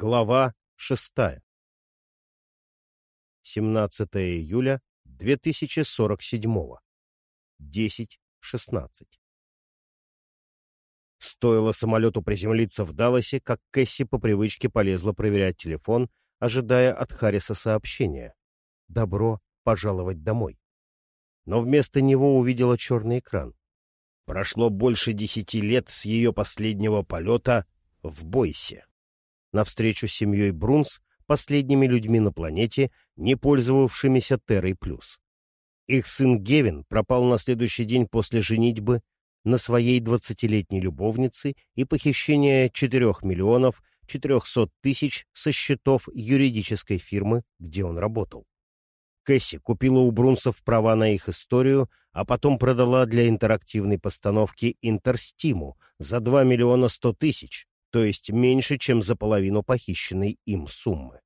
Глава шестая. 17 июля 2047. 10.16. Стоило самолету приземлиться в Далласе, как Кэсси по привычке полезла проверять телефон, ожидая от Харриса сообщения. «Добро пожаловать домой». Но вместо него увидела черный экран. Прошло больше десяти лет с ее последнего полета в Бойсе навстречу с семьей Брунс, последними людьми на планете, не пользовавшимися Террой Плюс. Их сын Гевин пропал на следующий день после женитьбы на своей двадцатилетней любовнице и похищения 4 миллионов 400 тысяч со счетов юридической фирмы, где он работал. Кэсси купила у Брунсов права на их историю, а потом продала для интерактивной постановки «Интерстиму» за 2 миллиона 100 тысяч, то есть меньше, чем за половину похищенной им суммы.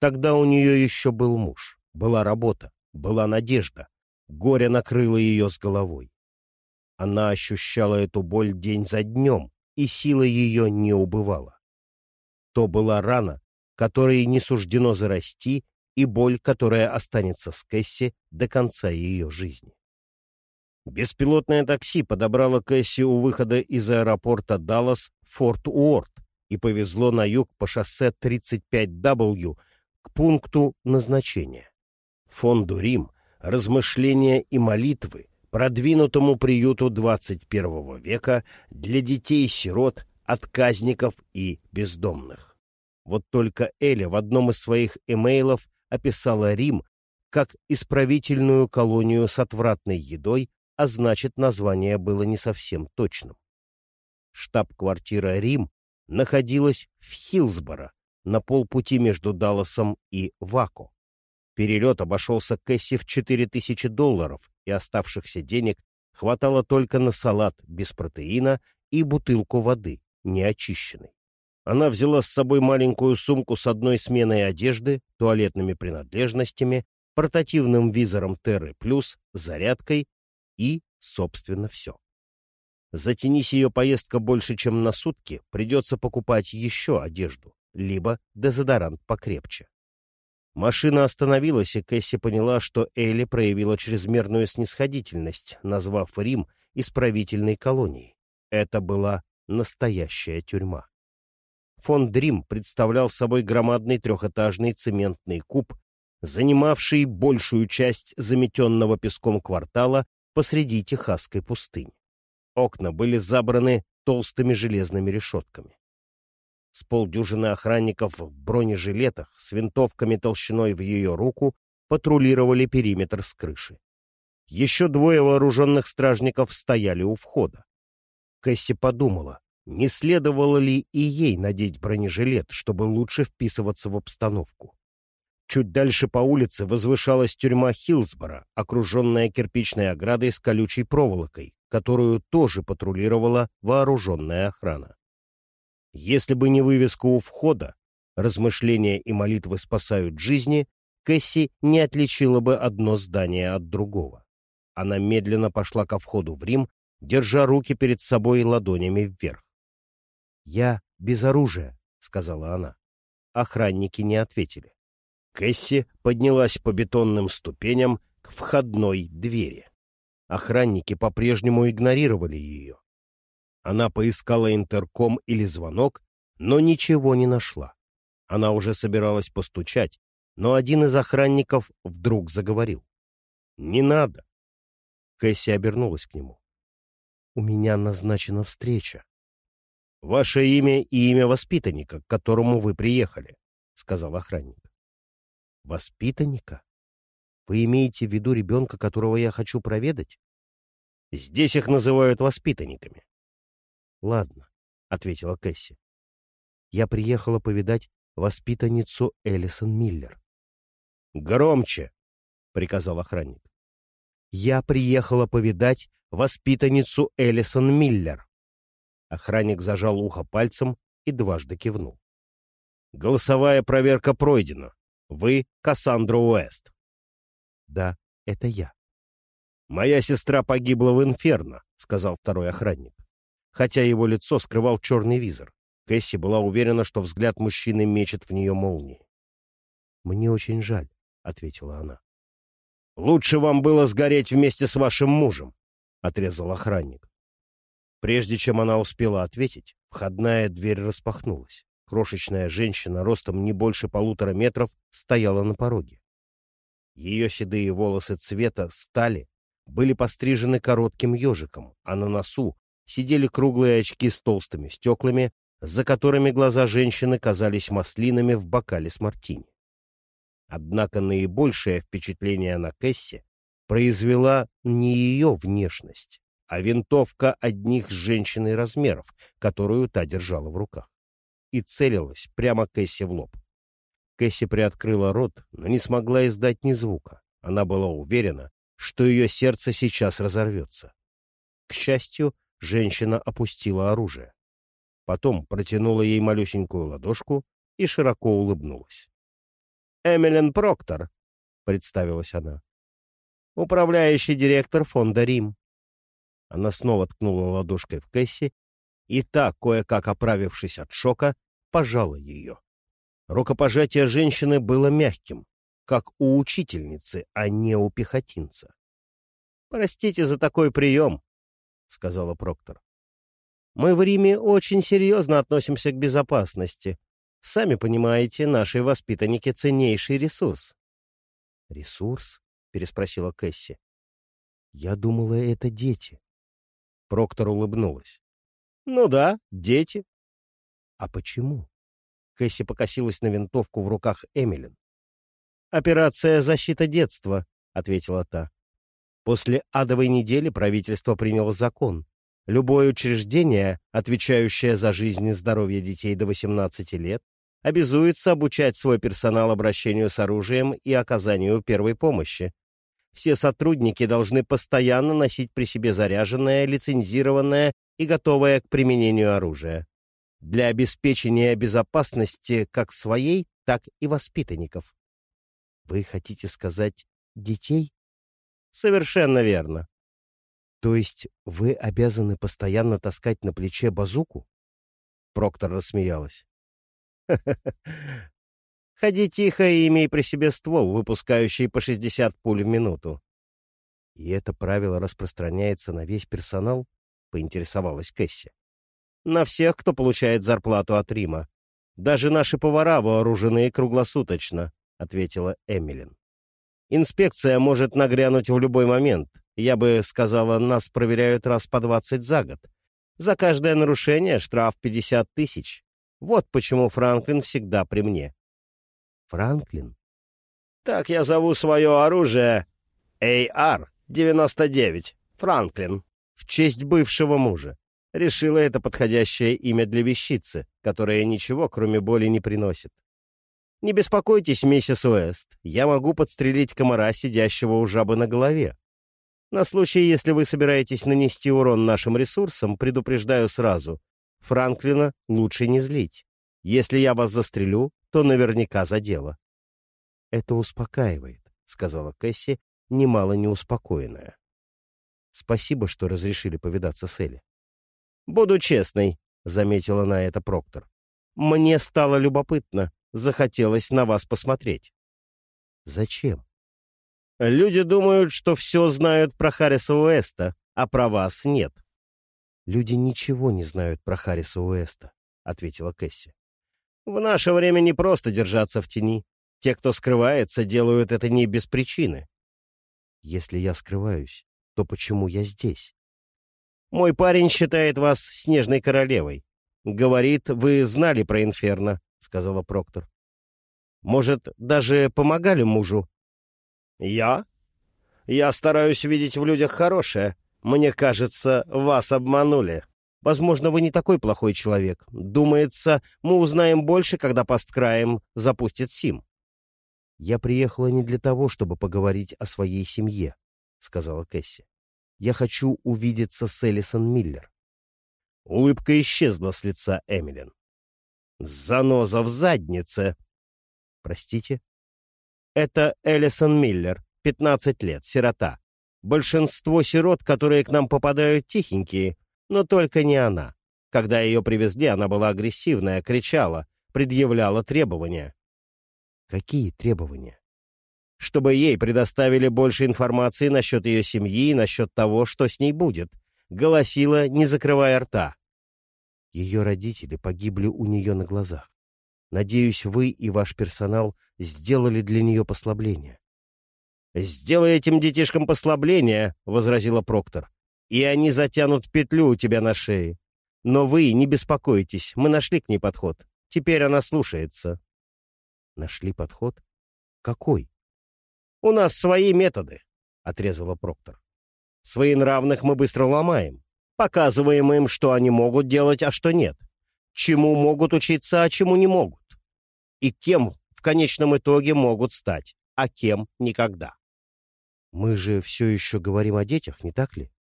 Тогда у нее еще был муж, была работа, была надежда. Горе накрыло ее с головой. Она ощущала эту боль день за днем, и сила ее не убывала. То была рана, которой не суждено зарасти, и боль, которая останется с Кэсси до конца ее жизни. Беспилотное такси подобрало Кэсси у выхода из аэропорта Даллас Форт Уорд и повезло на юг по шоссе 35W к пункту назначения. Фонду Рим «Размышления и молитвы» продвинутому приюту 21 века для детей-сирот, отказников и бездомных. Вот только Эля в одном из своих эмейлов описала Рим как исправительную колонию с отвратной едой, а значит, название было не совсем точным. Штаб-квартира Рим находилась в Хилсборо, на полпути между Далласом и Вако. Перелет обошелся Кэсси в 4000 долларов, и оставшихся денег хватало только на салат без протеина и бутылку воды, неочищенной. Она взяла с собой маленькую сумку с одной сменой одежды, туалетными принадлежностями, портативным визором Терры Плюс, зарядкой и, собственно, все. Затянись ее поездка больше, чем на сутки, придется покупать еще одежду, либо дезодорант покрепче. Машина остановилась, и Кэсси поняла, что Элли проявила чрезмерную снисходительность, назвав Рим исправительной колонией. Это была настоящая тюрьма. Фонд Рим представлял собой громадный трехэтажный цементный куб, занимавший большую часть заметенного песком квартала посреди Техасской пустыни. Окна были забраны толстыми железными решетками. С полдюжины охранников в бронежилетах с винтовками толщиной в ее руку патрулировали периметр с крыши. Еще двое вооруженных стражников стояли у входа. Кэсси подумала, не следовало ли и ей надеть бронежилет, чтобы лучше вписываться в обстановку. Чуть дальше по улице возвышалась тюрьма Хилсбора, окруженная кирпичной оградой с колючей проволокой, которую тоже патрулировала вооруженная охрана. Если бы не вывеска у входа «Размышления и молитвы спасают жизни», Кэсси не отличила бы одно здание от другого. Она медленно пошла ко входу в Рим, держа руки перед собой ладонями вверх. «Я без оружия», — сказала она. Охранники не ответили. Кэсси поднялась по бетонным ступеням к входной двери. Охранники по-прежнему игнорировали ее. Она поискала интерком или звонок, но ничего не нашла. Она уже собиралась постучать, но один из охранников вдруг заговорил. «Не надо!» Кэсси обернулась к нему. «У меня назначена встреча». «Ваше имя и имя воспитанника, к которому вы приехали», — сказал охранник. Воспитанника? Вы имеете в виду ребенка, которого я хочу проведать? Здесь их называют воспитанниками. Ладно, — ответила Кэсси. Я приехала повидать воспитанницу Элисон Миллер. Громче, — приказал охранник. Я приехала повидать воспитанницу Элисон Миллер. Охранник зажал ухо пальцем и дважды кивнул. Голосовая проверка пройдена. Вы Кассандра Уэст. Да, это я. Моя сестра погибла в Инферно, сказал второй охранник. Хотя его лицо скрывал черный визор. Кэсси была уверена, что взгляд мужчины мечет в нее молнии. «Мне очень жаль», — ответила она. «Лучше вам было сгореть вместе с вашим мужем», — отрезал охранник. Прежде чем она успела ответить, входная дверь распахнулась. Крошечная женщина, ростом не больше полутора метров, стояла на пороге. Ее седые волосы цвета стали были пострижены коротким ежиком, а на носу сидели круглые очки с толстыми стеклами, за которыми глаза женщины казались маслинами в бокале с мартини. Однако наибольшее впечатление на Кэсси произвела не ее внешность, а винтовка одних с женщиной размеров, которую та держала в руках, и целилась прямо Кэсси в лоб. Кэсси приоткрыла рот, но не смогла издать ни звука. Она была уверена, что ее сердце сейчас разорвется. К счастью, женщина опустила оружие. Потом протянула ей малюсенькую ладошку и широко улыбнулась. «Эмилен Проктор», — представилась она, — «управляющий директор фонда «Рим». Она снова ткнула ладошкой в Кэсси, и та, кое-как оправившись от шока, пожала ее. Рукопожатие женщины было мягким, как у учительницы, а не у пехотинца. — Простите за такой прием, — сказала Проктор. — Мы в Риме очень серьезно относимся к безопасности. Сами понимаете, наши воспитанники — ценнейший ресурс. — Ресурс? — переспросила Кэсси. — Я думала, это дети. Проктор улыбнулась. — Ну да, дети. — А почему? Кэсси покосилась на винтовку в руках Эмилин. «Операция «Защита детства», — ответила та. После адовой недели правительство приняло закон. Любое учреждение, отвечающее за жизнь и здоровье детей до 18 лет, обязуется обучать свой персонал обращению с оружием и оказанию первой помощи. Все сотрудники должны постоянно носить при себе заряженное, лицензированное и готовое к применению оружие. Для обеспечения безопасности как своей, так и воспитанников. Вы хотите сказать детей? Совершенно верно. То есть вы обязаны постоянно таскать на плече базуку? Проктор рассмеялась. Ходи тихо и имей при себе ствол, выпускающий по 60 пуль в минуту. И это правило распространяется на весь персонал? Поинтересовалась Кэсси. На всех, кто получает зарплату от Рима. Даже наши повара вооружены круглосуточно. — ответила Эмилин. «Инспекция может нагрянуть в любой момент. Я бы сказала, нас проверяют раз по двадцать за год. За каждое нарушение штраф пятьдесят тысяч. Вот почему Франклин всегда при мне». «Франклин?» «Так я зову свое оружие. AR-99. Франклин. В честь бывшего мужа. Решила это подходящее имя для вещицы, которая ничего, кроме боли, не приносит. Не беспокойтесь, миссис Уэст, я могу подстрелить комара, сидящего у жабы на голове. На случай, если вы собираетесь нанести урон нашим ресурсам, предупреждаю сразу. Франклина лучше не злить. Если я вас застрелю, то наверняка за дело. — Это успокаивает, — сказала Кэсси, немало не успокоенная. — Спасибо, что разрешили повидаться с Элли. — Буду честной, — заметила на это Проктор. — Мне стало любопытно захотелось на вас посмотреть. Зачем? Люди думают, что все знают про Харриса Уэста, а про вас нет. Люди ничего не знают про Харриса Уэста, ответила Кэсси. В наше время не просто держаться в тени. Те, кто скрывается, делают это не без причины. Если я скрываюсь, то почему я здесь? Мой парень считает вас снежной королевой. Говорит, вы знали про Инферно. — сказала Проктор. «Может, даже помогали мужу?» «Я? Я стараюсь видеть в людях хорошее. Мне кажется, вас обманули. Возможно, вы не такой плохой человек. Думается, мы узнаем больше, когда посткраем запустит Сим». «Я приехала не для того, чтобы поговорить о своей семье», — сказала Кэсси. «Я хочу увидеться с Элисон Миллер». Улыбка исчезла с лица Эмилин. Заноза в заднице. Простите? Это Элисон Миллер, 15 лет, сирота. Большинство сирот, которые к нам попадают, тихенькие, но только не она. Когда ее привезли, она была агрессивная, кричала, предъявляла требования. Какие требования? Чтобы ей предоставили больше информации насчет ее семьи и насчет того, что с ней будет. Голосила, не закрывая рта. Ее родители погибли у нее на глазах. Надеюсь, вы и ваш персонал сделали для нее послабление. «Сделай этим детишкам послабление», — возразила Проктор, — «и они затянут петлю у тебя на шее. Но вы не беспокойтесь, мы нашли к ней подход. Теперь она слушается». «Нашли подход? Какой?» «У нас свои методы», — отрезала Проктор. «Свои нравных мы быстро ломаем. Показываем им, что они могут делать, а что нет. Чему могут учиться, а чему не могут. И кем в конечном итоге могут стать, а кем никогда. Мы же все еще говорим о детях, не так ли?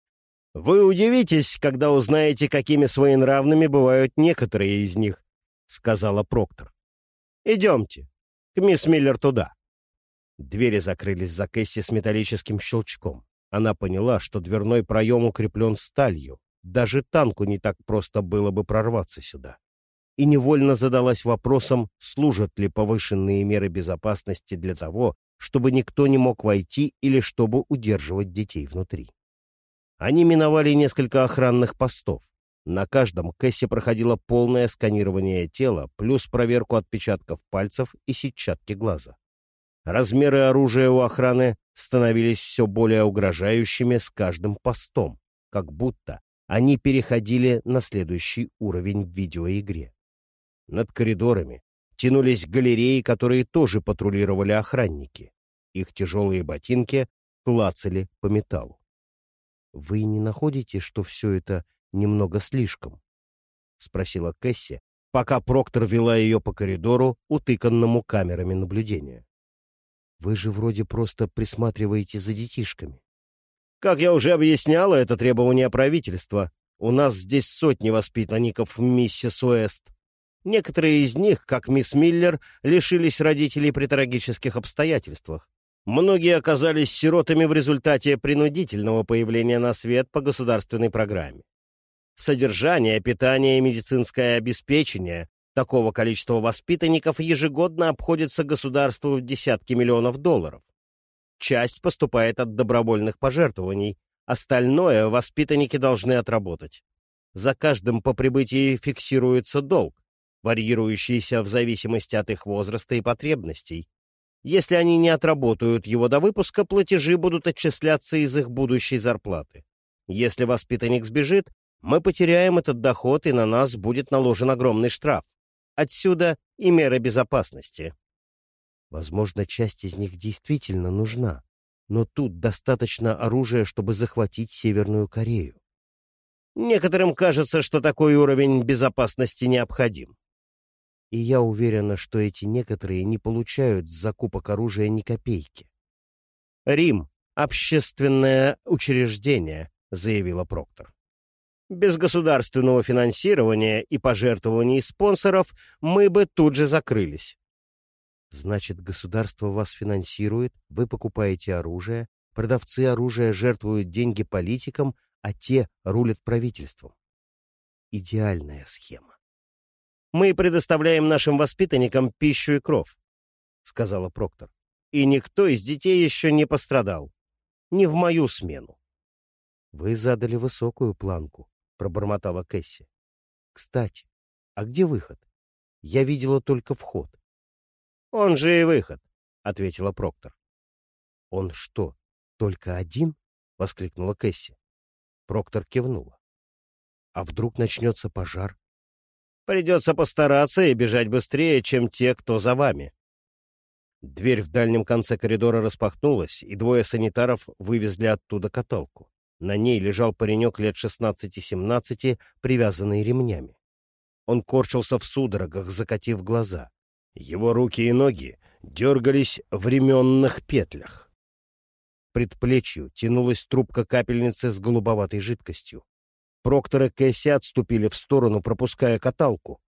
Вы удивитесь, когда узнаете, какими своенравными бывают некоторые из них, — сказала Проктор. Идемте, к мисс Миллер туда. Двери закрылись за Кэсси с металлическим щелчком. Она поняла, что дверной проем укреплен сталью. Даже танку не так просто было бы прорваться сюда. И невольно задалась вопросом, служат ли повышенные меры безопасности для того, чтобы никто не мог войти или чтобы удерживать детей внутри. Они миновали несколько охранных постов. На каждом Кэсси проходило полное сканирование тела, плюс проверку отпечатков пальцев и сетчатки глаза. Размеры оружия у охраны становились все более угрожающими с каждым постом, как будто они переходили на следующий уровень в видеоигре. Над коридорами тянулись галереи, которые тоже патрулировали охранники. Их тяжелые ботинки клацали по металлу. — Вы не находите, что все это немного слишком? — спросила Кэсси, пока Проктор вела ее по коридору, утыканному камерами наблюдения. — Вы же вроде просто присматриваете за детишками. — Как я уже объясняла, это требование правительства. У нас здесь сотни воспитанников миссис Уэст. Некоторые из них, как мисс Миллер, лишились родителей при трагических обстоятельствах. Многие оказались сиротами в результате принудительного появления на свет по государственной программе. Содержание, питание и медицинское обеспечение такого количества воспитанников ежегодно обходится государству в десятки миллионов долларов. Часть поступает от добровольных пожертвований, остальное воспитанники должны отработать. За каждым по прибытии фиксируется долг, варьирующийся в зависимости от их возраста и потребностей. Если они не отработают его до выпуска, платежи будут отчисляться из их будущей зарплаты. Если воспитанник сбежит, мы потеряем этот доход, и на нас будет наложен огромный штраф. Отсюда и меры безопасности. Возможно, часть из них действительно нужна, но тут достаточно оружия, чтобы захватить Северную Корею. Некоторым кажется, что такой уровень безопасности необходим и я уверена, что эти некоторые не получают с закупок оружия ни копейки. «Рим — общественное учреждение», — заявила Проктор. «Без государственного финансирования и пожертвований спонсоров мы бы тут же закрылись». «Значит, государство вас финансирует, вы покупаете оружие, продавцы оружия жертвуют деньги политикам, а те рулят правительством. Идеальная схема. Мы предоставляем нашим воспитанникам пищу и кров, — сказала Проктор. И никто из детей еще не пострадал. Не в мою смену. — Вы задали высокую планку, — пробормотала Кэсси. — Кстати, а где выход? Я видела только вход. — Он же и выход, — ответила Проктор. — Он что, только один? — воскликнула Кэсси. Проктор кивнула. — А вдруг начнется пожар? Придется постараться и бежать быстрее, чем те, кто за вами. Дверь в дальнем конце коридора распахнулась, и двое санитаров вывезли оттуда каталку. На ней лежал паренек лет 16-17, привязанный ремнями. Он корчился в судорогах, закатив глаза. Его руки и ноги дергались в ременных петлях. Предплечью тянулась трубка капельницы с голубоватой жидкостью. Проктор и Кэсси отступили в сторону, пропуская каталку.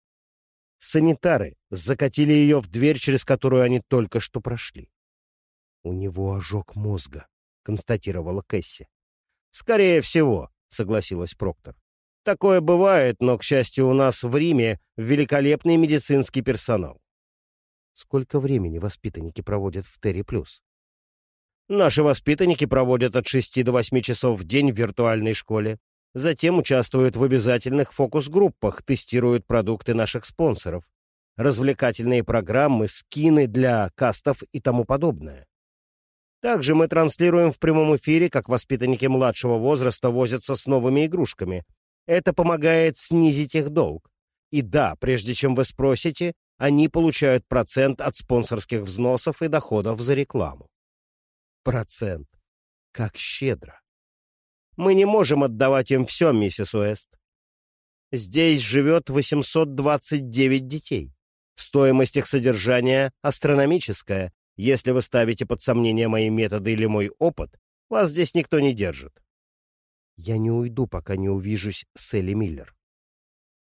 Санитары закатили ее в дверь, через которую они только что прошли. — У него ожог мозга, — констатировала Кэсси. — Скорее всего, — согласилась Проктор. — Такое бывает, но, к счастью, у нас в Риме великолепный медицинский персонал. Сколько времени воспитанники проводят в Терри Плюс? Наши воспитанники проводят от 6 до 8 часов в день в виртуальной школе. Затем участвуют в обязательных фокус-группах, тестируют продукты наших спонсоров, развлекательные программы, скины для кастов и тому подобное. Также мы транслируем в прямом эфире, как воспитанники младшего возраста возятся с новыми игрушками. Это помогает снизить их долг. И да, прежде чем вы спросите, они получают процент от спонсорских взносов и доходов за рекламу. Процент. Как щедро. Мы не можем отдавать им все, миссис Уэст. Здесь живет 829 детей. Стоимость их содержания астрономическая. Если вы ставите под сомнение мои методы или мой опыт, вас здесь никто не держит. Я не уйду, пока не увижусь с Элли Миллер.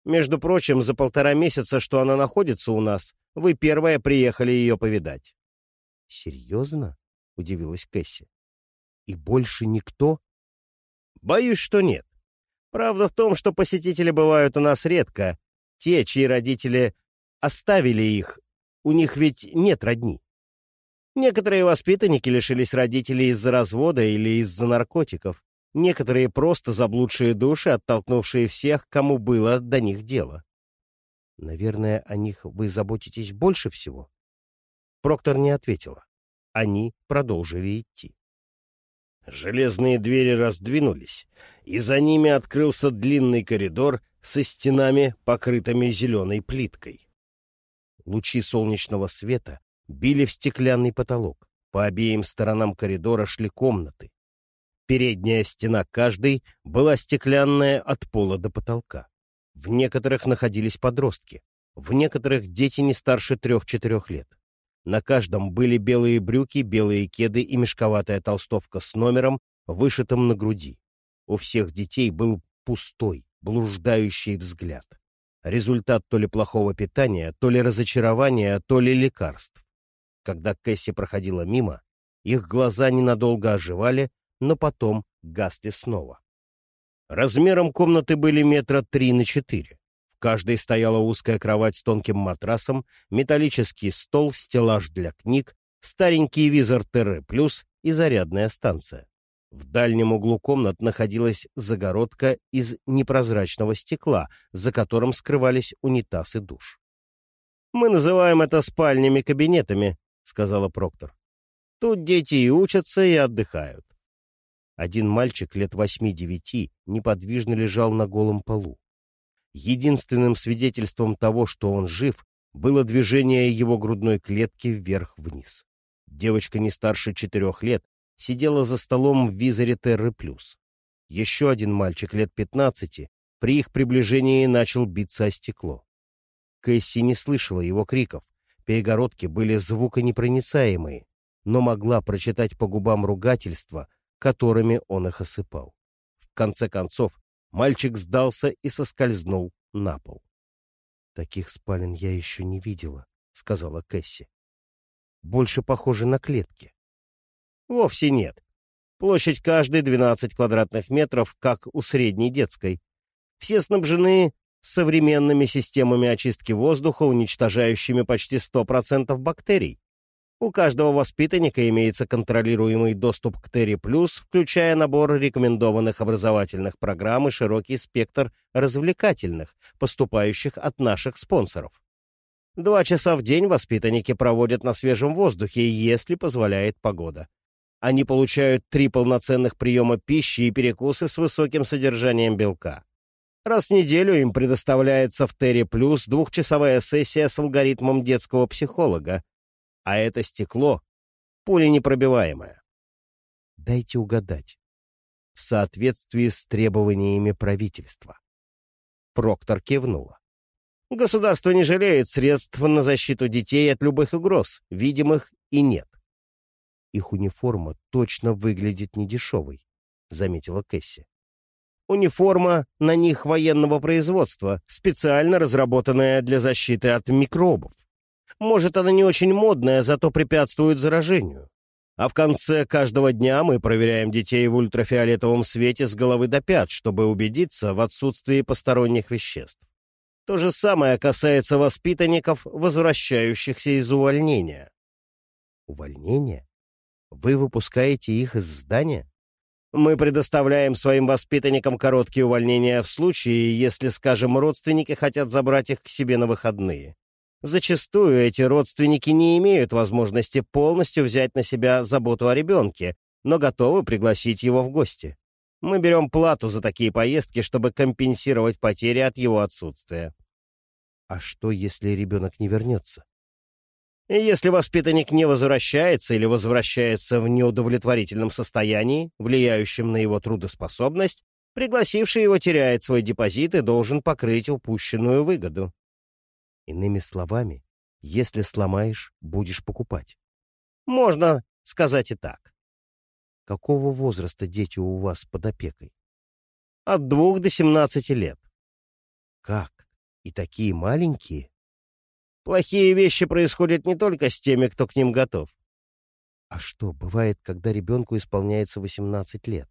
Между прочим, за полтора месяца, что она находится у нас, вы первая приехали ее повидать. — Серьезно? — удивилась Кэсси. — И больше никто? — Боюсь, что нет. Правда в том, что посетители бывают у нас редко. Те, чьи родители оставили их, у них ведь нет родни. Некоторые воспитанники лишились родителей из-за развода или из-за наркотиков. Некоторые просто заблудшие души, оттолкнувшие всех, кому было до них дело. Наверное, о них вы заботитесь больше всего? Проктор не ответила. Они продолжили идти. Железные двери раздвинулись, и за ними открылся длинный коридор со стенами, покрытыми зеленой плиткой. Лучи солнечного света били в стеклянный потолок. По обеим сторонам коридора шли комнаты. Передняя стена каждой была стеклянная от пола до потолка. В некоторых находились подростки, в некоторых дети не старше трех-четырех лет. На каждом были белые брюки, белые кеды и мешковатая толстовка с номером, вышитым на груди. У всех детей был пустой, блуждающий взгляд. Результат то ли плохого питания, то ли разочарования, то ли лекарств. Когда Кэсси проходила мимо, их глаза ненадолго оживали, но потом гасли снова. Размером комнаты были метра три на четыре. В каждой стояла узкая кровать с тонким матрасом, металлический стол, стеллаж для книг, старенький визор ТР+, и зарядная станция. В дальнем углу комнат находилась загородка из непрозрачного стекла, за которым скрывались унитаз и душ. «Мы называем это спальнями-кабинетами», — сказала Проктор. «Тут дети и учатся, и отдыхают. Один мальчик лет восьми-девяти неподвижно лежал на голом полу. Единственным свидетельством того, что он жив, было движение его грудной клетки вверх-вниз. Девочка не старше четырех лет сидела за столом в визоре Терры Плюс. Еще один мальчик лет пятнадцати при их приближении начал биться о стекло. Кэсси не слышала его криков, перегородки были звуконепроницаемые, но могла прочитать по губам ругательства, которыми он их осыпал. В конце концов, мальчик сдался и соскользнул на пол. «Таких спален я еще не видела», — сказала Кэсси. «Больше похоже на клетки». «Вовсе нет. Площадь каждой 12 квадратных метров, как у средней детской. Все снабжены современными системами очистки воздуха, уничтожающими почти 100% бактерий. У каждого воспитанника имеется контролируемый доступ к Терри+, включая набор рекомендованных образовательных программ и широкий спектр развлекательных, поступающих от наших спонсоров. Два часа в день воспитанники проводят на свежем воздухе, если позволяет погода. Они получают три полноценных приема пищи и перекусы с высоким содержанием белка. Раз в неделю им предоставляется в Терри Плюс двухчасовая сессия с алгоритмом детского психолога, а это стекло пуленепробиваемое. Дайте угадать. В соответствии с требованиями правительства. Проктор кивнула. Государство не жалеет средств на защиту детей от любых угроз, видимых и нет. Их униформа точно выглядит недешевой, — заметила Кэсси. Униформа на них военного производства, специально разработанная для защиты от микробов. Может, она не очень модная, зато препятствует заражению. А в конце каждого дня мы проверяем детей в ультрафиолетовом свете с головы до пят, чтобы убедиться в отсутствии посторонних веществ. То же самое касается воспитанников, возвращающихся из увольнения. Увольнение? Вы выпускаете их из здания? Мы предоставляем своим воспитанникам короткие увольнения в случае, если, скажем, родственники хотят забрать их к себе на выходные. Зачастую эти родственники не имеют возможности полностью взять на себя заботу о ребенке, но готовы пригласить его в гости. Мы берем плату за такие поездки, чтобы компенсировать потери от его отсутствия. А что, если ребенок не вернется? Если воспитанник не возвращается или возвращается в неудовлетворительном состоянии, влияющем на его трудоспособность, пригласивший его теряет свой депозит и должен покрыть упущенную выгоду. Иными словами, если сломаешь, будешь покупать. Можно сказать и так. Какого возраста дети у вас под опекой? От двух до семнадцати лет. Как? И такие маленькие? Плохие вещи происходят не только с теми, кто к ним готов. А что бывает, когда ребенку исполняется 18 лет?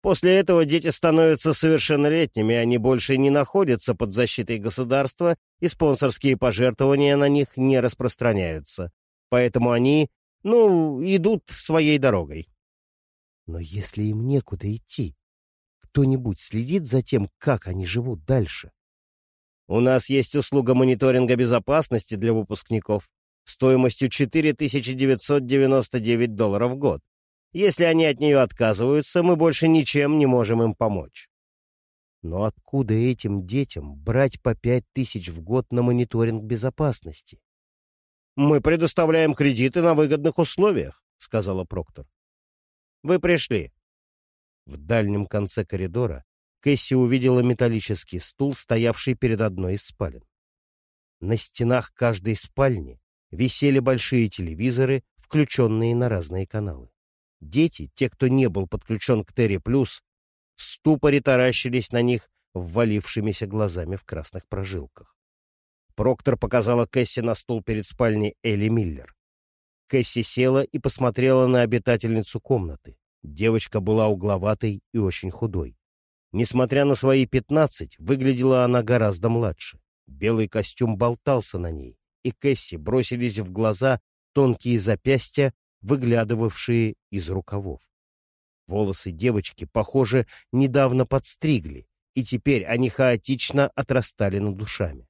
После этого дети становятся совершеннолетними, они больше не находятся под защитой государства, и спонсорские пожертвования на них не распространяются. Поэтому они, ну, идут своей дорогой. Но если им некуда идти, кто-нибудь следит за тем, как они живут дальше? У нас есть услуга мониторинга безопасности для выпускников стоимостью 4999 долларов в год. Если они от нее отказываются, мы больше ничем не можем им помочь. Но откуда этим детям брать по пять тысяч в год на мониторинг безопасности? Мы предоставляем кредиты на выгодных условиях, сказала Проктор. Вы пришли. В дальнем конце коридора Кэсси увидела металлический стул, стоявший перед одной из спален. На стенах каждой спальни висели большие телевизоры, включенные на разные каналы. Дети, те, кто не был подключен к Терри Плюс, в ступоре таращились на них ввалившимися глазами в красных прожилках. Проктор показала Кэсси на стул перед спальней Элли Миллер. Кэсси села и посмотрела на обитательницу комнаты. Девочка была угловатой и очень худой. Несмотря на свои пятнадцать, выглядела она гораздо младше. Белый костюм болтался на ней, и Кэсси бросились в глаза тонкие запястья, выглядывавшие из рукавов. Волосы девочки, похоже, недавно подстригли, и теперь они хаотично отрастали над душами.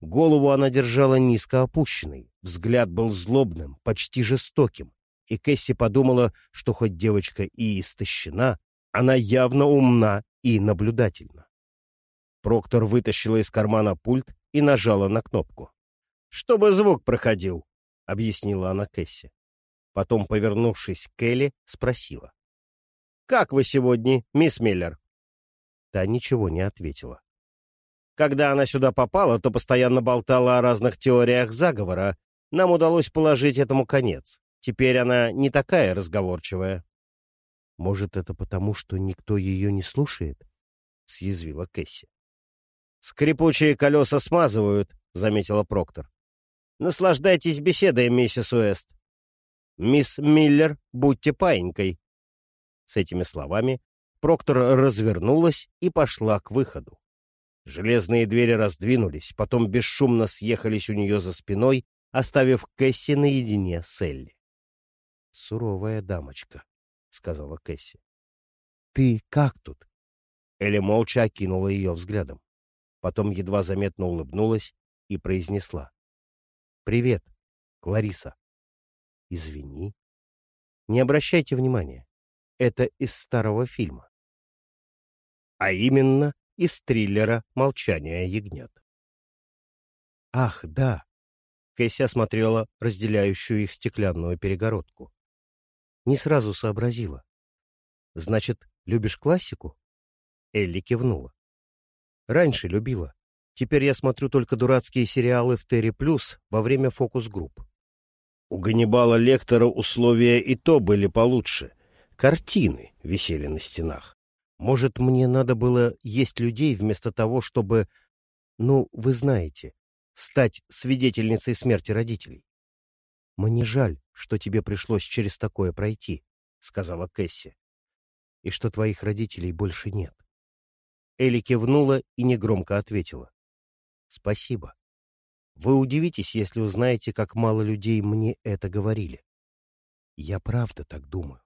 Голову она держала низко опущенной, взгляд был злобным, почти жестоким, и Кэсси подумала, что хоть девочка и истощена, она явно умна и наблюдательно. Проктор вытащила из кармана пульт и нажала на кнопку. «Чтобы звук проходил», — объяснила она Кэсси. Потом, повернувшись к Келли, спросила. «Как вы сегодня, мисс Миллер?» Та ничего не ответила. Когда она сюда попала, то постоянно болтала о разных теориях заговора. Нам удалось положить этому конец. Теперь она не такая разговорчивая. Может, это потому, что никто ее не слушает? — съязвила Кэсси. — Скрипучие колеса смазывают, — заметила Проктор. — Наслаждайтесь беседой, миссис Уэст. Мисс Миллер, будьте паинькой. С этими словами Проктор развернулась и пошла к выходу. Железные двери раздвинулись, потом бесшумно съехались у нее за спиной, оставив Кэсси наедине с Элли. Суровая дамочка. — сказала Кэсси. — Ты как тут? Элли молча окинула ее взглядом. Потом едва заметно улыбнулась и произнесла. — Привет, Клариса. — Извини. Не обращайте внимания. Это из старого фильма. А именно из триллера «Молчание ягнят». Ах, да. Кэсси осмотрела разделяющую их стеклянную перегородку. Не сразу сообразила. «Значит, любишь классику?» Элли кивнула. «Раньше любила. Теперь я смотрю только дурацкие сериалы в Терри Плюс во время фокус-групп». У Ганнибала Лектора условия и то были получше. Картины висели на стенах. Может, мне надо было есть людей вместо того, чтобы, ну, вы знаете, стать свидетельницей смерти родителей. «Мне жаль, что тебе пришлось через такое пройти», — сказала Кэсси, «и что твоих родителей больше нет». Элли кивнула и негромко ответила. «Спасибо. Вы удивитесь, если узнаете, как мало людей мне это говорили. Я правда так думаю.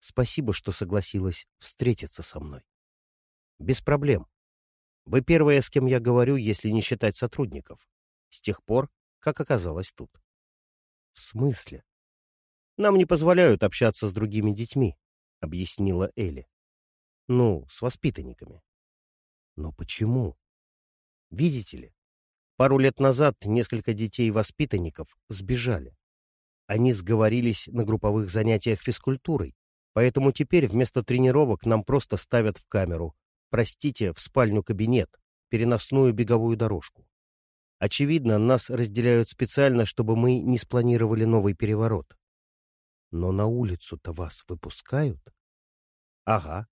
Спасибо, что согласилась встретиться со мной. Без проблем. Вы первая, с кем я говорю, если не считать сотрудников. С тех пор, как оказалось тут. В смысле? Нам не позволяют общаться с другими детьми, объяснила Элли. Ну, с воспитанниками. Но почему? Видите ли, пару лет назад несколько детей-воспитанников сбежали. Они сговорились на групповых занятиях физкультурой, поэтому теперь вместо тренировок нам просто ставят в камеру, простите, в спальню-кабинет, переносную беговую дорожку. Очевидно, нас разделяют специально, чтобы мы не спланировали новый переворот. Но на улицу-то вас выпускают? — Ага.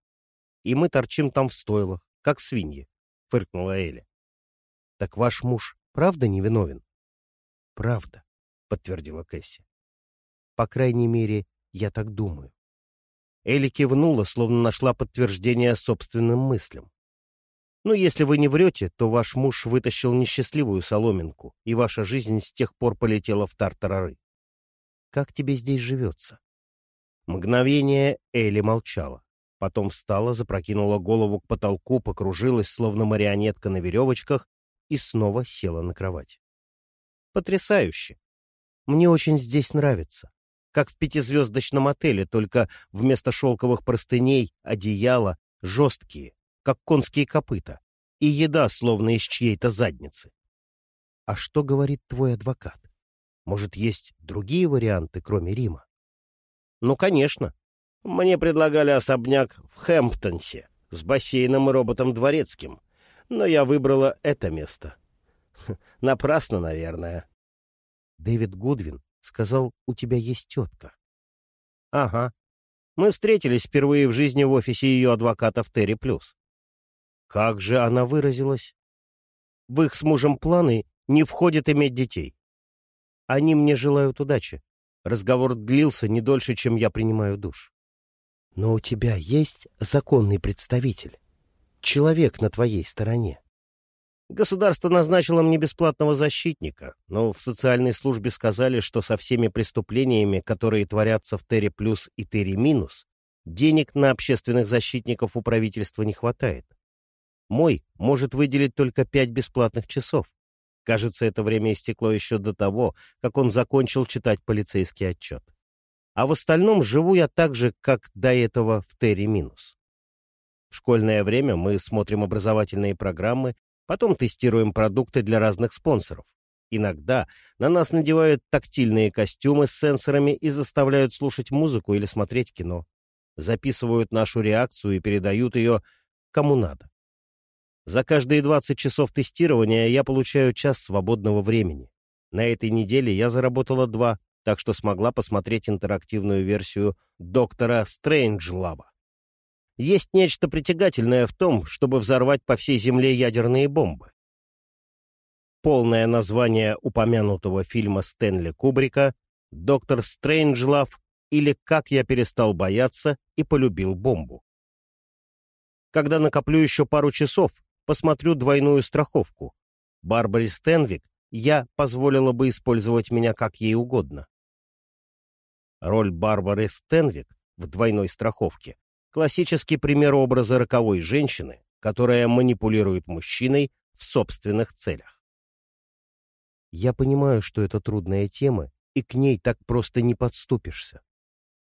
И мы торчим там в стойлах, как свиньи, — фыркнула Эля. — Так ваш муж правда невиновен? — Правда, — подтвердила Кэсси. По крайней мере, я так думаю. Элли кивнула, словно нашла подтверждение собственным мыслям. «Ну, если вы не врете, то ваш муж вытащил несчастливую соломинку, и ваша жизнь с тех пор полетела в тартарары. Как тебе здесь живется?» Мгновение Элли молчала. Потом встала, запрокинула голову к потолку, покружилась, словно марионетка на веревочках, и снова села на кровать. «Потрясающе! Мне очень здесь нравится как в пятизвездочном отеле, только вместо шелковых простыней одеяла жесткие, как конские копыта, и еда, словно из чьей-то задницы. А что говорит твой адвокат? Может, есть другие варианты, кроме Рима? Ну, конечно. Мне предлагали особняк в Хэмптонсе с бассейном и роботом дворецким, но я выбрала это место. Напрасно, наверное. Дэвид Гудвин Сказал, у тебя есть тетка. — Ага. Мы встретились впервые в жизни в офисе ее адвоката в Терри Плюс. Как же она выразилась? В их с мужем планы не входит иметь детей. Они мне желают удачи. Разговор длился не дольше, чем я принимаю душ. Но у тебя есть законный представитель? Человек на твоей стороне? Государство назначило мне бесплатного защитника, но в социальной службе сказали, что со всеми преступлениями, которые творятся в Терри плюс и Терри минус, денег на общественных защитников у правительства не хватает. Мой может выделить только пять бесплатных часов. Кажется, это время истекло еще до того, как он закончил читать полицейский отчет. А в остальном живу я так же, как до этого в Терри минус. В школьное время мы смотрим образовательные программы Потом тестируем продукты для разных спонсоров. Иногда на нас надевают тактильные костюмы с сенсорами и заставляют слушать музыку или смотреть кино. Записывают нашу реакцию и передают ее кому надо. За каждые 20 часов тестирования я получаю час свободного времени. На этой неделе я заработала два, так что смогла посмотреть интерактивную версию доктора Стрэнджлаба. Есть нечто притягательное в том, чтобы взорвать по всей Земле ядерные бомбы. Полное название упомянутого фильма Стэнли Кубрика «Доктор Стрэнджлав» или «Как я перестал бояться и полюбил бомбу». Когда накоплю еще пару часов, посмотрю двойную страховку. Барбаре Стэнвик я позволила бы использовать меня как ей угодно. Роль Барбары Стэнвик в двойной страховке Классический пример образа роковой женщины, которая манипулирует мужчиной в собственных целях. Я понимаю, что это трудная тема, и к ней так просто не подступишься.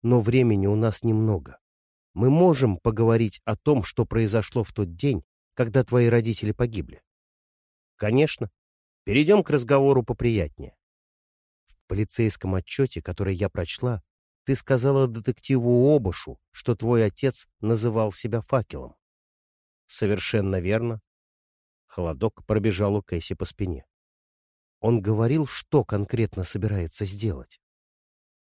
Но времени у нас немного. Мы можем поговорить о том, что произошло в тот день, когда твои родители погибли. Конечно. Перейдем к разговору поприятнее. В полицейском отчете, который я прочла, ты сказала детективу Обушу, что твой отец называл себя факелом. Совершенно верно. Холодок пробежал у Кэсси по спине. Он говорил, что конкретно собирается сделать.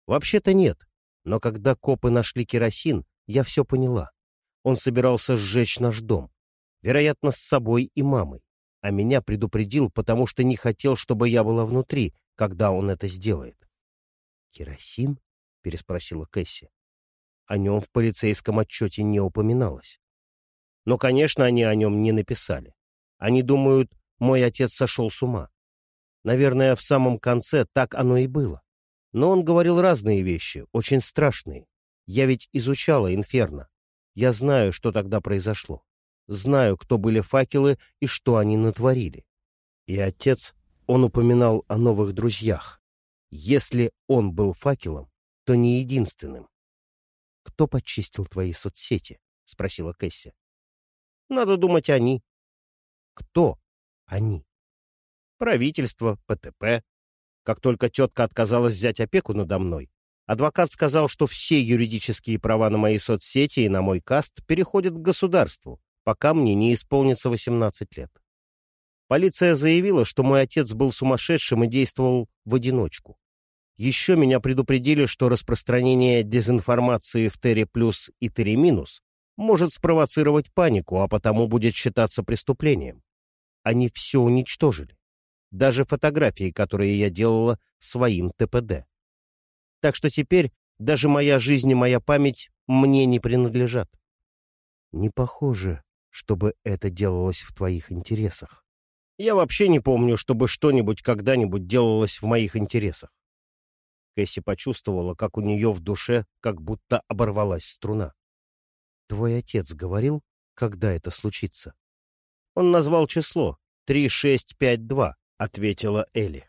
Вообще-то нет, но когда копы нашли керосин, я все поняла. Он собирался сжечь наш дом, вероятно, с собой и мамой, а меня предупредил, потому что не хотел, чтобы я была внутри, когда он это сделает. Керосин? — переспросила Кэсси. О нем в полицейском отчете не упоминалось. Но, конечно, они о нем не написали. Они думают, мой отец сошел с ума. Наверное, в самом конце так оно и было. Но он говорил разные вещи, очень страшные. Я ведь изучала инферно. Я знаю, что тогда произошло. Знаю, кто были факелы и что они натворили. И отец, он упоминал о новых друзьях. Если он был факелом, то не единственным. — Кто почистил твои соцсети? — спросила Кэсси. — Надо думать, они. — Кто они? — Правительство, ПТП. Как только тетка отказалась взять опеку надо мной, адвокат сказал, что все юридические права на мои соцсети и на мой каст переходят к государству, пока мне не исполнится 18 лет. Полиция заявила, что мой отец был сумасшедшим и действовал в одиночку. Еще меня предупредили, что распространение дезинформации в Терри плюс и Терри минус может спровоцировать панику, а потому будет считаться преступлением. Они все уничтожили. Даже фотографии, которые я делала своим ТПД. Так что теперь даже моя жизнь и моя память мне не принадлежат. Не похоже, чтобы это делалось в твоих интересах. Я вообще не помню, чтобы что-нибудь когда-нибудь делалось в моих интересах. Кэсси почувствовала, как у нее в душе как будто оборвалась струна. «Твой отец говорил, когда это случится?» «Он назвал число. 3652», — ответила Элли.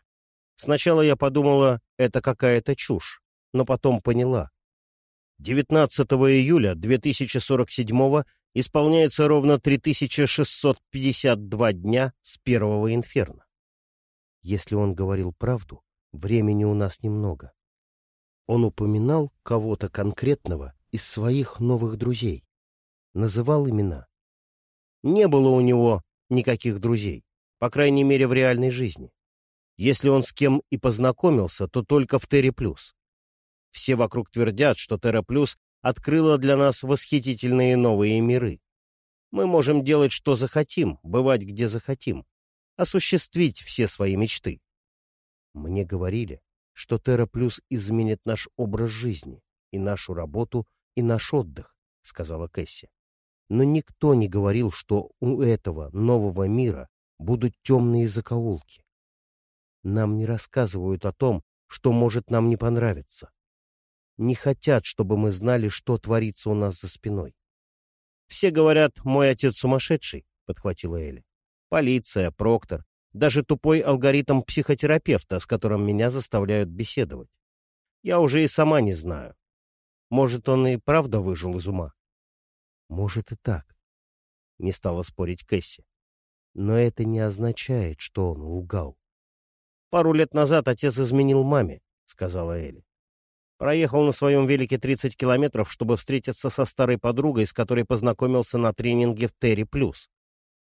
Сначала я подумала, это какая-то чушь, но потом поняла. 19 июля 2047 исполняется ровно 3652 дня с первого инферно. Если он говорил правду, Времени у нас немного. Он упоминал кого-то конкретного из своих новых друзей. Называл имена. Не было у него никаких друзей, по крайней мере, в реальной жизни. Если он с кем и познакомился, то только в Терри Плюс. Все вокруг твердят, что Терра Плюс открыла для нас восхитительные новые миры. Мы можем делать, что захотим, бывать, где захотим, осуществить все свои мечты. Мне говорили, что Терра Плюс изменит наш образ жизни, и нашу работу, и наш отдых, — сказала Кэсси. Но никто не говорил, что у этого нового мира будут темные закоулки. Нам не рассказывают о том, что может нам не понравиться. Не хотят, чтобы мы знали, что творится у нас за спиной. «Все говорят, мой отец сумасшедший», — подхватила Элли. «Полиция, Проктор, даже тупой алгоритм психотерапевта, с которым меня заставляют беседовать. Я уже и сама не знаю. Может, он и правда выжил из ума? Может и так. Не стала спорить Кэсси. Но это не означает, что он лгал. Пару лет назад отец изменил маме, сказала Элли. Проехал на своем велике 30 километров, чтобы встретиться со старой подругой, с которой познакомился на тренинге в Терри Плюс.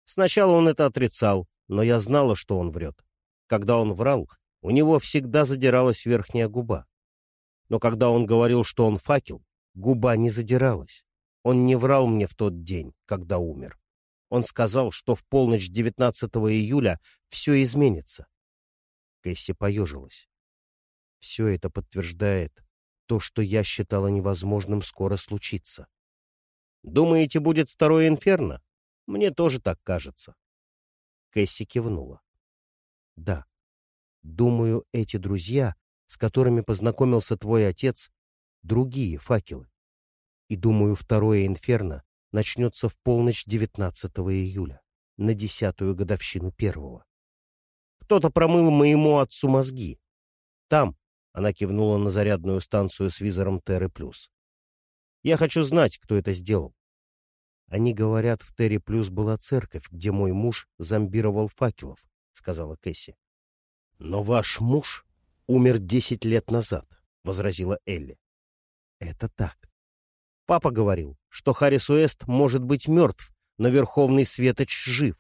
Сначала он это отрицал, но я знала, что он врет. Когда он врал, у него всегда задиралась верхняя губа. Но когда он говорил, что он факел, губа не задиралась. Он не врал мне в тот день, когда умер. Он сказал, что в полночь 19 июля все изменится. Кэсси поежилась. Все это подтверждает то, что я считала невозможным скоро случиться. Думаете, будет второе инферно? Мне тоже так кажется. Кэсси кивнула. «Да. Думаю, эти друзья, с которыми познакомился твой отец, другие факелы. И думаю, второе инферно начнется в полночь 19 июля, на десятую годовщину первого. Кто-то промыл моему отцу мозги. Там, — она кивнула на зарядную станцию с визором Терры Плюс. Я хочу знать, кто это сделал. Они говорят, в Терри Плюс была церковь, где мой муж зомбировал факелов, — сказала Кэсси. — Но ваш муж умер десять лет назад, — возразила Элли. — Это так. Папа говорил, что Харрис Уэст может быть мертв, но Верховный Светоч жив.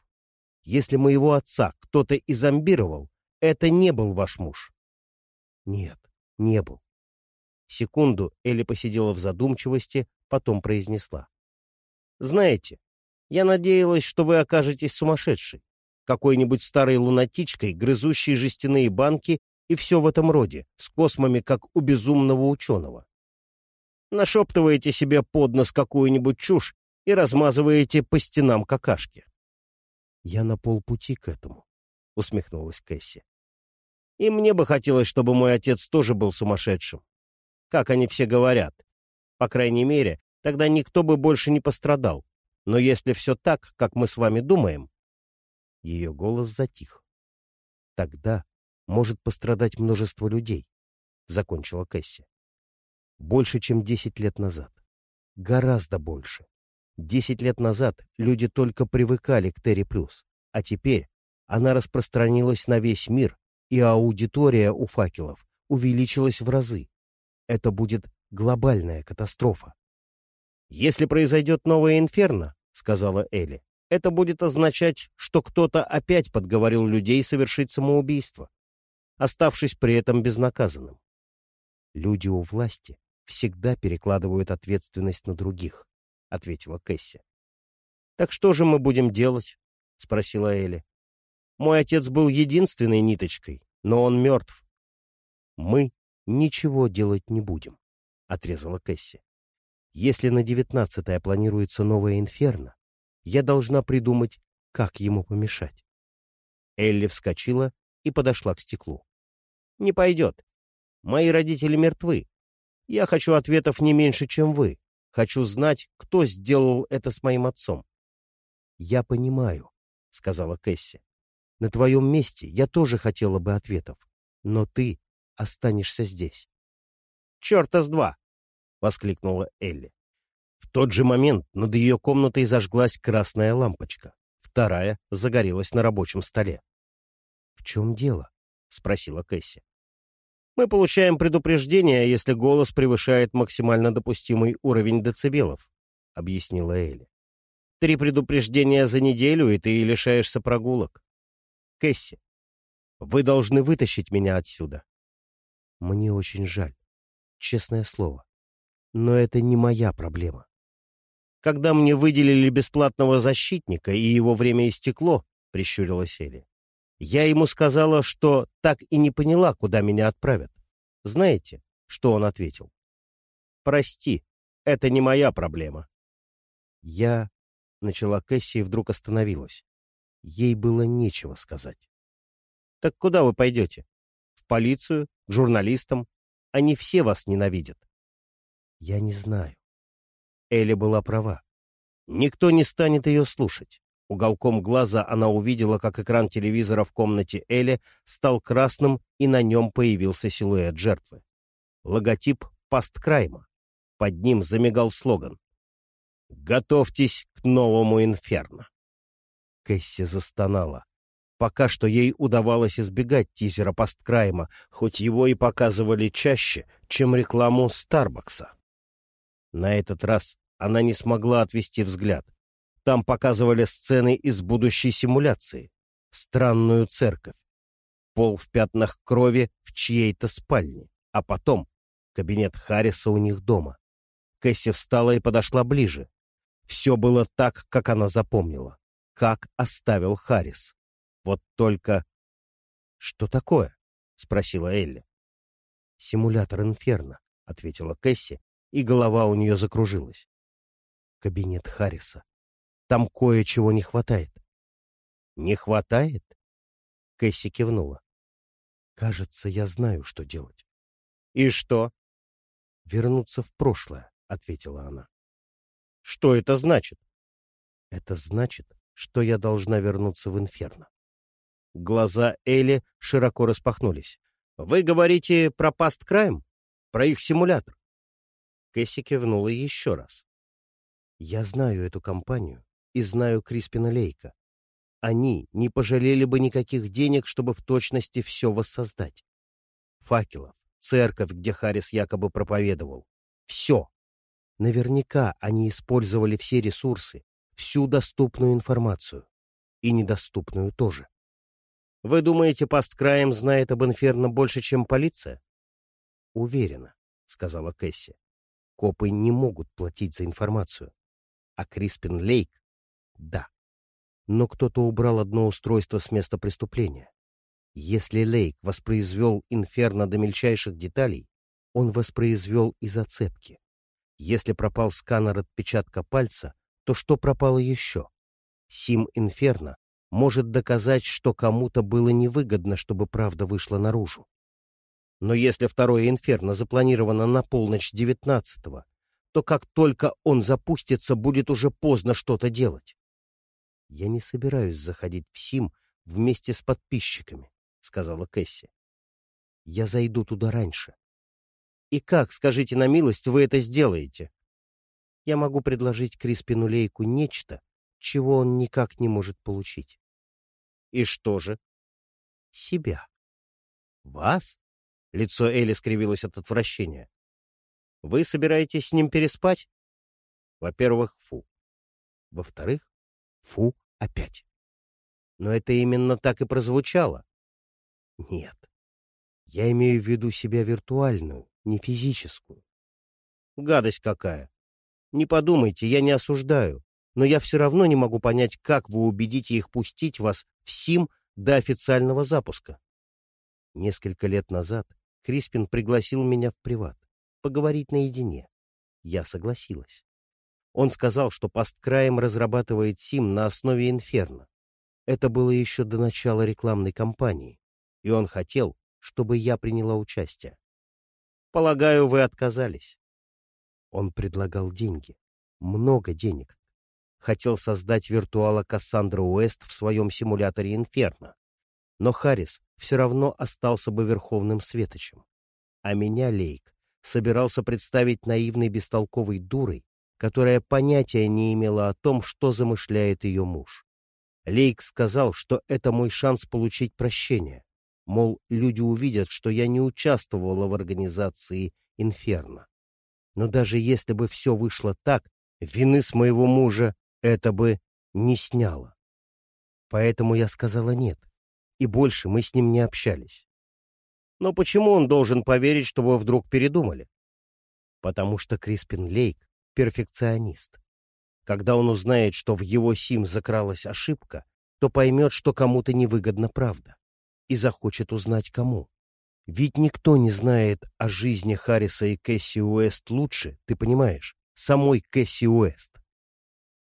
Если моего отца кто-то и зомбировал, это не был ваш муж. — Нет, не был. Секунду Элли посидела в задумчивости, потом произнесла. Знаете, я надеялась, что вы окажетесь сумасшедшей, какой-нибудь старой лунатичкой, грызущей жестяные банки и все в этом роде, с космами, как у безумного ученого. Нашептываете себе под нос какую-нибудь чушь и размазываете по стенам какашки. — Я на полпути к этому, — усмехнулась Кэсси. — И мне бы хотелось, чтобы мой отец тоже был сумасшедшим. Как они все говорят. По крайней мере, тогда никто бы больше не пострадал. Но если все так, как мы с вами думаем... Ее голос затих. Тогда может пострадать множество людей, — закончила Кэсси. Больше, чем десять лет назад. Гораздо больше. Десять лет назад люди только привыкали к Терри Плюс, а теперь она распространилась на весь мир, и аудитория у факелов увеличилась в разы. Это будет глобальная катастрофа. «Если произойдет новое инферно», — сказала Элли, — «это будет означать, что кто-то опять подговорил людей совершить самоубийство, оставшись при этом безнаказанным. Люди у власти всегда перекладывают ответственность на других. — ответила Кэсси. — Так что же мы будем делать? — спросила Элли. — Мой отец был единственной ниточкой, но он мертв. — Мы ничего делать не будем, — отрезала Кэсси. — Если на девятнадцатое планируется новое инферно, я должна придумать, как ему помешать. Элли вскочила и подошла к стеклу. — Не пойдет. Мои родители мертвы. Я хочу ответов не меньше, чем вы. Хочу знать, кто сделал это с моим отцом. — Я понимаю, — сказала Кэсси. — На твоем месте я тоже хотела бы ответов, но ты останешься здесь. — Черта с два! — воскликнула Элли. В тот же момент над ее комнатой зажглась красная лампочка. Вторая загорелась на рабочем столе. — В чем дело? — спросила Кэсси. Мы получаем предупреждение, если голос превышает максимально допустимый уровень децибелов, — объяснила Элли. Три предупреждения за неделю, и ты лишаешься прогулок. Кэсси, вы должны вытащить меня отсюда. Мне очень жаль, честное слово. Но это не моя проблема. Когда мне выделили бесплатного защитника, и его время истекло, — прищурилась Элли, я ему сказала, что так и не поняла, куда меня отправят. Знаете, что он ответил? «Прости, это не моя проблема». «Я...» — начала Кэсси и вдруг остановилась. Ей было нечего сказать. «Так куда вы пойдете? В полицию? К журналистам? Они все вас ненавидят». «Я не знаю». Элли была права. Никто не станет ее слушать. Уголком глаза она увидела, как экран телевизора в комнате Элли стал красным, и на нем появился силуэт жертвы. Логотип «Пасткрайма». Под ним замигал слоган «Готовьтесь к новому инферно». Кэсси застонала. Пока что ей удавалось избегать тизера посткрайма, хоть его и показывали чаще, чем рекламу Старбакса. На этот раз она не смогла отвести взгляд. Там показывали сцены из будущей симуляции. Странную церковь. Пол в пятнах крови в чьей-то спальне. А потом кабинет Харриса у них дома. Кэсси встала и подошла ближе. Все было так, как она запомнила. Как оставил Харрис. Вот только... — Что такое? — спросила Элли. — Симулятор Инферно, — ответила Кэсси, и голова у нее закружилась. Кабинет Харриса. Там кое-чего не хватает. — Не хватает? Кэсси кивнула. — Кажется, я знаю, что делать. — И что? — Вернуться в прошлое, — ответила она. — Что это значит? — Это значит, что я должна вернуться в Инферно. Глаза Элли широко распахнулись. — Вы говорите про Паст Крайм? Про их симулятор? Кэсси кивнула еще раз. — Я знаю эту компанию и знаю Криспина Лейка. Они не пожалели бы никаких денег, чтобы в точности все воссоздать. Факелов, церковь, где Харрис якобы проповедовал. Все. Наверняка они использовали все ресурсы, всю доступную информацию. И недоступную тоже. Вы думаете, Пасткраем знает об Инферно больше, чем полиция? Уверена, — сказала Кэсси. Копы не могут платить за информацию. А Криспин Лейк да. Но кто-то убрал одно устройство с места преступления. Если Лейк воспроизвел инферно до мельчайших деталей, он воспроизвел и зацепки. Если пропал сканер отпечатка пальца, то что пропало еще? Сим Инферно может доказать, что кому-то было невыгодно, чтобы правда вышла наружу. Но если второе Инферно запланировано на полночь девятнадцатого, то как только он запустится, будет уже поздно что-то делать. Я не собираюсь заходить в Сим вместе с подписчиками. — сказала Кэсси. «Я зайду туда раньше». «И как, скажите на милость, вы это сделаете?» «Я могу предложить Криспину Лейку нечто, чего он никак не может получить». «И что же?» «Себя». «Вас?» — лицо Элли скривилось от отвращения. «Вы собираетесь с ним переспать?» «Во-первых, фу. Во-вторых, фу опять». Но это именно так и прозвучало. Нет. Я имею в виду себя виртуальную, не физическую. Гадость какая. Не подумайте, я не осуждаю, но я все равно не могу понять, как вы убедите их пустить вас в СИМ до официального запуска. Несколько лет назад Криспин пригласил меня в приват, поговорить наедине. Я согласилась. Он сказал, что посткраем разрабатывает СИМ на основе Инферно. Это было еще до начала рекламной кампании и он хотел, чтобы я приняла участие. Полагаю, вы отказались. Он предлагал деньги. Много денег. Хотел создать виртуала Кассандра Уэст в своем симуляторе Инферно. Но Харрис все равно остался бы Верховным Светочем. А меня Лейк собирался представить наивной бестолковой дурой, которая понятия не имела о том, что замышляет ее муж. Лейк сказал, что это мой шанс получить прощение. Мол, люди увидят, что я не участвовала в организации «Инферно». Но даже если бы все вышло так, вины с моего мужа это бы не сняло. Поэтому я сказала нет, и больше мы с ним не общались. Но почему он должен поверить, что вы вдруг передумали? Потому что Криспин Лейк — перфекционист. Когда он узнает, что в его сим закралась ошибка, то поймет, что кому-то невыгодна правда и захочет узнать кому. Ведь никто не знает о жизни Харриса и Кэсси Уэст лучше, ты понимаешь, самой Кэсси Уэст.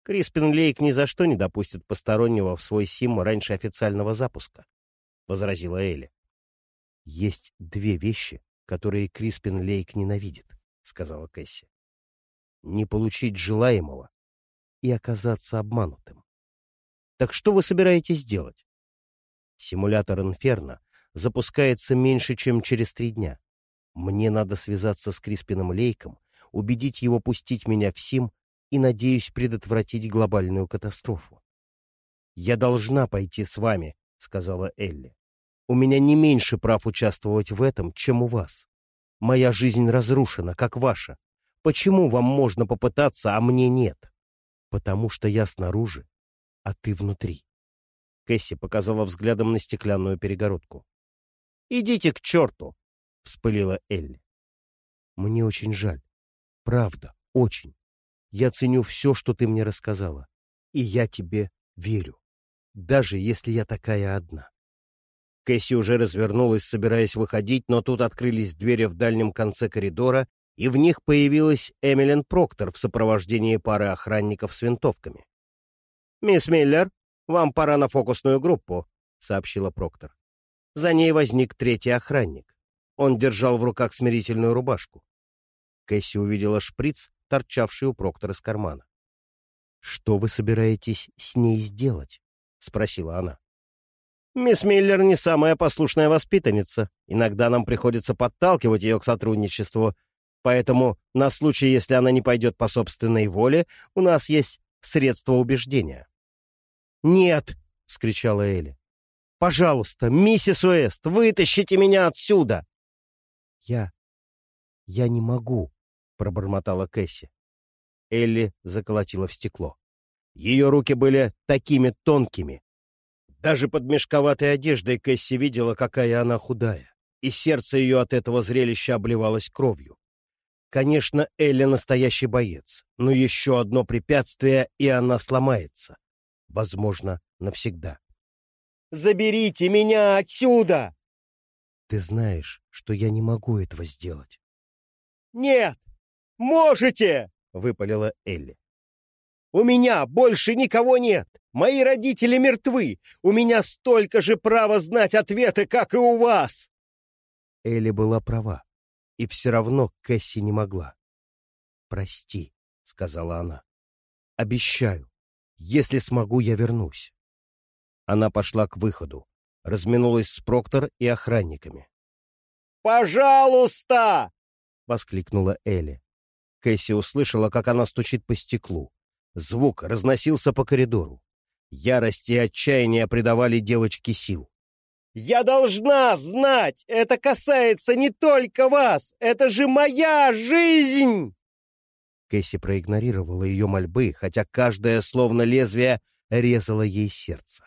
Криспин Лейк ни за что не допустит постороннего в свой сим раньше официального запуска, — возразила Элли. — Есть две вещи, которые Криспин Лейк ненавидит, — сказала Кэсси. — Не получить желаемого и оказаться обманутым. — Так что вы собираетесь делать? Симулятор Инферно запускается меньше, чем через три дня. Мне надо связаться с Криспином Лейком, убедить его пустить меня в Сим и, надеюсь, предотвратить глобальную катастрофу. «Я должна пойти с вами», — сказала Элли. «У меня не меньше прав участвовать в этом, чем у вас. Моя жизнь разрушена, как ваша. Почему вам можно попытаться, а мне нет? Потому что я снаружи, а ты внутри. Кэсси показала взглядом на стеклянную перегородку. «Идите к черту!» — вспылила Элли. «Мне очень жаль. Правда, очень. Я ценю все, что ты мне рассказала. И я тебе верю. Даже если я такая одна». Кэсси уже развернулась, собираясь выходить, но тут открылись двери в дальнем конце коридора, и в них появилась Эмилен Проктор в сопровождении пары охранников с винтовками. «Мисс Миллер, «Вам пора на фокусную группу», — сообщила Проктор. За ней возник третий охранник. Он держал в руках смирительную рубашку. Кэсси увидела шприц, торчавший у Проктора из кармана. «Что вы собираетесь с ней сделать?» — спросила она. «Мисс Миллер не самая послушная воспитанница. Иногда нам приходится подталкивать ее к сотрудничеству. Поэтому на случай, если она не пойдет по собственной воле, у нас есть средства убеждения». «Нет!» — вскричала Элли. «Пожалуйста, миссис Уэст, вытащите меня отсюда!» «Я... я не могу», — пробормотала Кэсси. Элли заколотила в стекло. Ее руки были такими тонкими. Даже под мешковатой одеждой Кэсси видела, какая она худая, и сердце ее от этого зрелища обливалось кровью. Конечно, Элли настоящий боец, но еще одно препятствие, и она сломается возможно, навсегда. Заберите меня отсюда!» «Ты знаешь, что я не могу этого сделать». «Нет! Можете!» — выпалила Элли. «У меня больше никого нет! Мои родители мертвы! У меня столько же права знать ответы, как и у вас!» Элли была права, и все равно Кэсси не могла. «Прости», — сказала она. «Обещаю, если смогу, я вернусь». Она пошла к выходу, разминулась с Проктор и охранниками. «Пожалуйста!» — воскликнула Элли. Кэсси услышала, как она стучит по стеклу. Звук разносился по коридору. Ярость и отчаяние придавали девочке сил. «Я должна знать! Это касается не только вас! Это же моя жизнь!» Кэсси проигнорировала ее мольбы, хотя каждое словно лезвие резало ей сердце.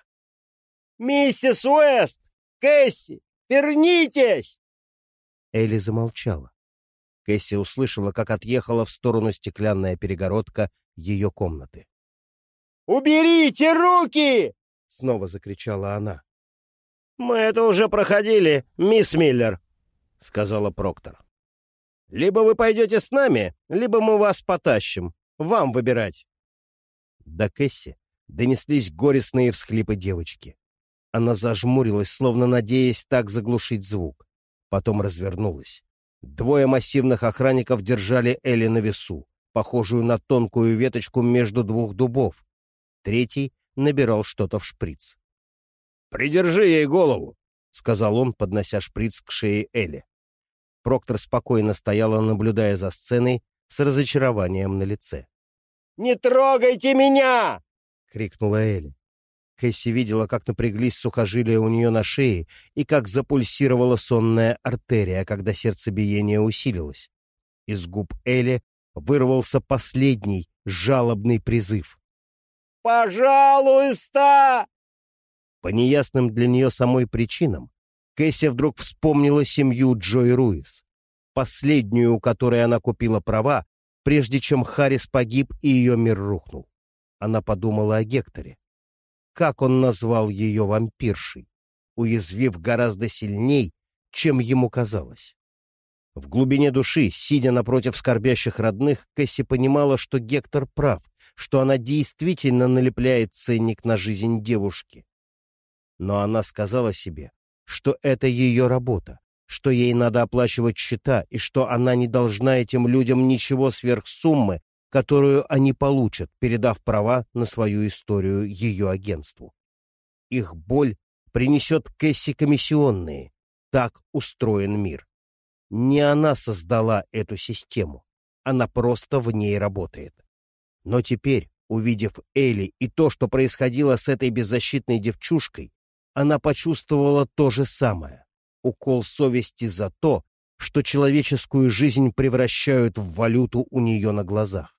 «Миссис Уэст! Кэсси! Вернитесь!» Элли замолчала. Кэсси услышала, как отъехала в сторону стеклянная перегородка ее комнаты. «Уберите руки!» — снова закричала она. «Мы это уже проходили, мисс Миллер», — сказала Проктор. «Либо вы пойдете с нами, либо мы вас потащим. Вам выбирать». До Кэсси донеслись горестные всхлипы девочки. Она зажмурилась, словно надеясь так заглушить звук. Потом развернулась. Двое массивных охранников держали Элли на весу, похожую на тонкую веточку между двух дубов. Третий набирал что-то в шприц. «Придержи ей голову!» — сказал он, поднося шприц к шее Элли. Проктор спокойно стояла, наблюдая за сценой с разочарованием на лице. «Не трогайте меня!» — крикнула Элли. Кэсси видела, как напряглись сухожилия у нее на шее и как запульсировала сонная артерия, когда сердцебиение усилилось. Из губ Элли вырвался последний жалобный призыв. «Пожалуйста!» По неясным для нее самой причинам Кэсси вдруг вспомнила семью Джой Руис, последнюю, у которой она купила права, прежде чем Харрис погиб и ее мир рухнул. Она подумала о Гекторе. Как он назвал ее вампиршей, уязвив гораздо сильней, чем ему казалось. В глубине души, сидя напротив скорбящих родных, Кэсси понимала, что Гектор прав, что она действительно налепляет ценник на жизнь девушки. Но она сказала себе, что это ее работа, что ей надо оплачивать счета и что она не должна этим людям ничего сверх суммы, которую они получат, передав права на свою историю ее агентству. Их боль принесет Кэсси комиссионные. Так устроен мир. Не она создала эту систему, она просто в ней работает. Но теперь, увидев Элли и то, что происходило с этой беззащитной девчушкой, она почувствовала то же самое — укол совести за то, что человеческую жизнь превращают в валюту у нее на глазах.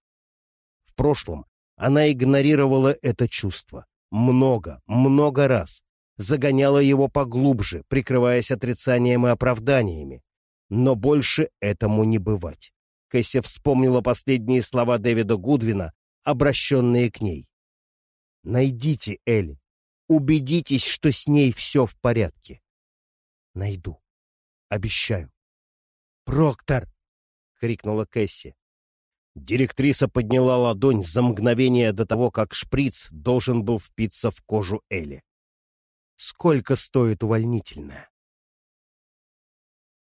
Прошлом она игнорировала это чувство много, много раз, загоняла его поглубже, прикрываясь отрицанием и оправданиями, но больше этому не бывать. Кэсси вспомнила последние слова Дэвида Гудвина, обращенные к ней. «Найдите Элли. Убедитесь, что с ней все в порядке». «Найду. Обещаю». «Проктор!» — крикнула Кэсси. Директриса подняла ладонь за мгновение до того, как шприц должен был впиться в кожу Элли. «Сколько стоит увольнительная?»